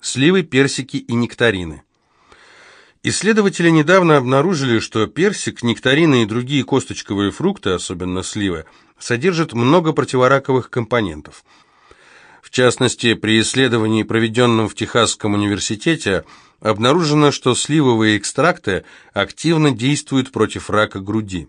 Сливы, персики и нектарины. Исследователи недавно обнаружили, что персик, нектарины и другие косточковые фрукты, особенно сливы, содержат много противораковых компонентов. В частности, при исследовании, проведенном в Техасском университете, обнаружено, что сливовые экстракты активно действуют против рака груди.